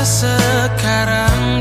sekarang